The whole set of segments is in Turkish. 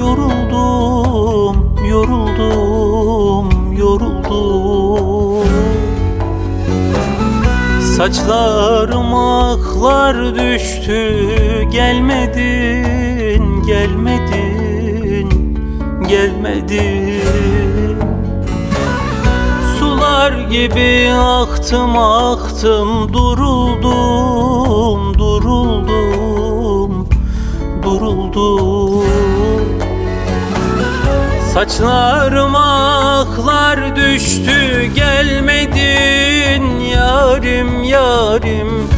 yoruldum, yoruldum, yoruldum. Saçlarım aklar düştü Gelmedin, gelmedin, gelmedin. Sular gibi aktım aktım Duruldum, duruldum, duruldum Saçlarım aklar düştü gelmedin yarim yarim.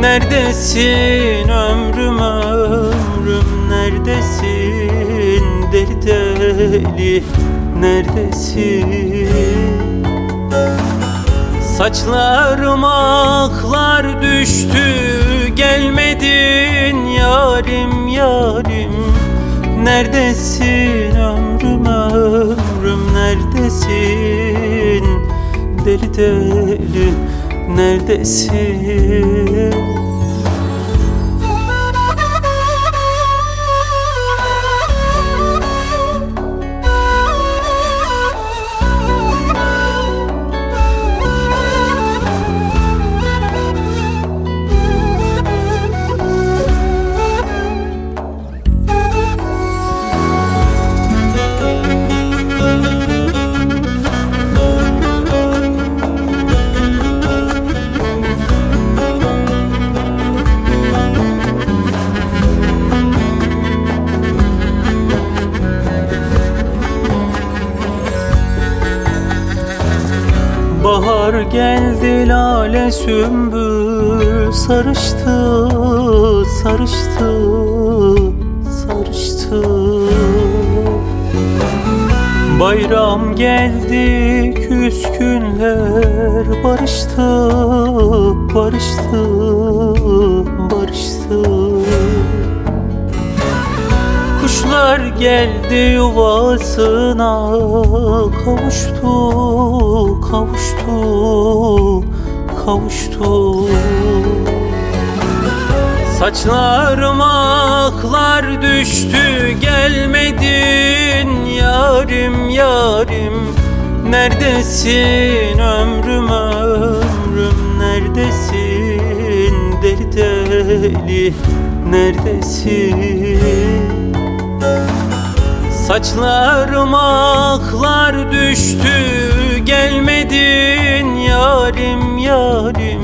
Neredesin ömrüm ömrüm neredesin? Deli deli neredesin? Saçlarım aklar düştü gelmedin yarim yarim. Neredesin ömrüm ömrüm neredesin? Deli deli neredesin Bahar geldi lale sümbül sarıştı sarıştı sarıştı. Bayram geldi küskünler barıştı barıştı barıştı Kuşlar geldi yuvasına kavuştu, kavuştu, kavuştu. Saçlarım aklar düştü gelmedin yarim yarim. Neredesin ömrüm ömrüm neredesin deli deli neredesin Saçlarım aklar düştü gelmedin yarim yarim.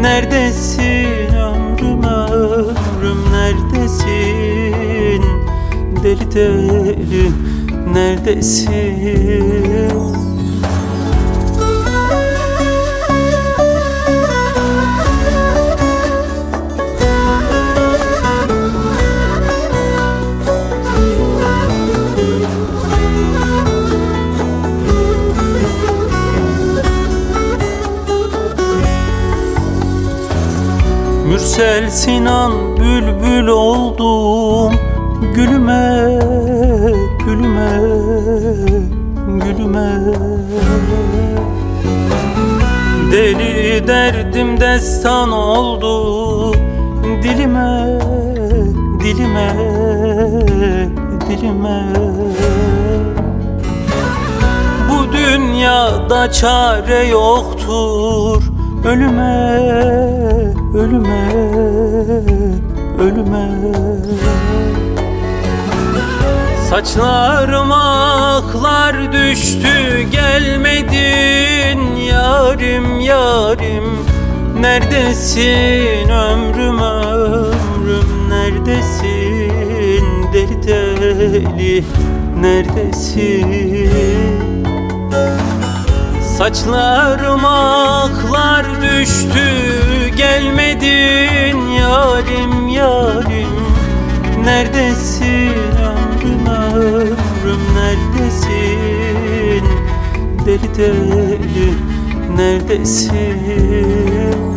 Neredesin ömrüm ömrüm neredesin? Deli deli neredesin Mürsel Sinan bülbül oldum. Gülüme, gülüme, gülüme. Deli derdim destan oldu. Dilime, dilime, dilime. Bu dünyada çare yoktur. Ölüme, ölüme, ölüme. Saçlarım aklar düştü gelmedin yarim yarim. Neredesin ömrüm ömrüm? Neredesin deli deli? Neredesin Saçlarım aklar düştü gelmedin yarim yarim. Neredesin ömrüm ömrüm neredesin? Deli deli neredesin